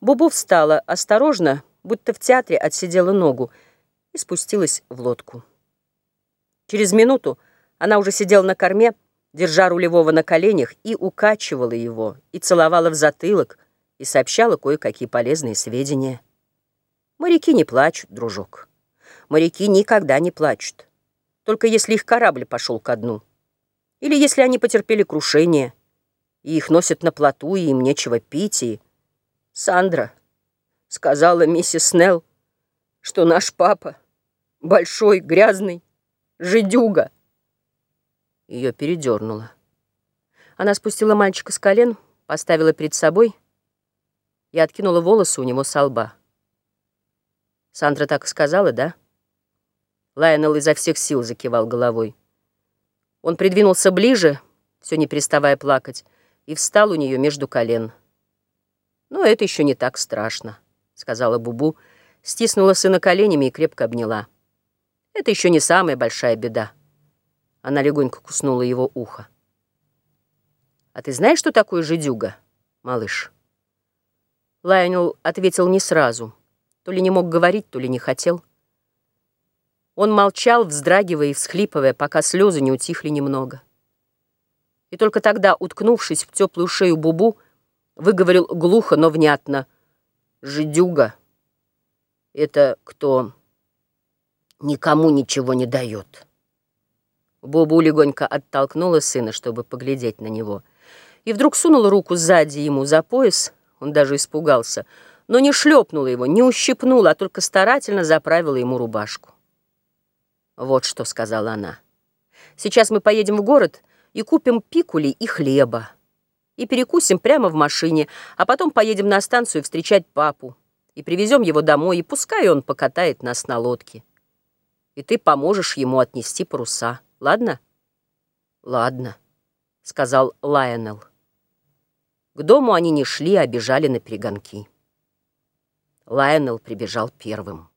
Бубу встала осторожно, будто в театре отсидела ногу, и спустилась в лодку. Через минуту она уже сидела на корме, держа рулевого на коленях, и укачивала его, и целовала в затылок, и сообщала кое-какие полезные сведения. Моряки не плачут, дружок. Моряки никогда не плачут. Только если их корабль пошел ко дну. Или если они потерпели крушение, и их носят на плоту, и им нечего пить, и... Сандра, сказала миссис Снелл, что наш папа большой, грязный, жидюга. Ее передернуло. Она спустила мальчика с колен, поставила перед собой и откинула волосы у него со лба. Сандра так и сказала, да? Лайонел изо всех сил закивал головой. Он придвинулся ближе, все не переставая плакать, и встал у нее между колен. «Но это еще не так страшно», — сказала Бубу, стиснула сына коленями и крепко обняла. «Это еще не самая большая беда». Она легонько куснула его ухо. «А ты знаешь, что такое жидюга, малыш?» Лайонел ответил не сразу. То ли не мог говорить, то ли не хотел. Он молчал, вздрагивая и всхлипывая, пока слезы не утихли немного. И только тогда, уткнувшись в теплую шею Бубу, выговорил глухо, но внятно. «Жидюга — это кто никому ничего не дает». Бубу легонько оттолкнула сына, чтобы поглядеть на него, и вдруг сунула руку сзади ему за пояс, он даже испугался, но не шлепнула его, не ущипнула, а только старательно заправила ему рубашку. «Вот что», — сказала она. «Сейчас мы поедем в город и купим пикули и хлеба. И перекусим прямо в машине, а потом поедем на станцию встречать папу. И привезем его домой, и пускай он покатает нас на лодке. И ты поможешь ему отнести паруса, ладно?» «Ладно», — сказал Лайонел. К дому они не шли, а бежали на перегонки. Лайонел прибежал первым.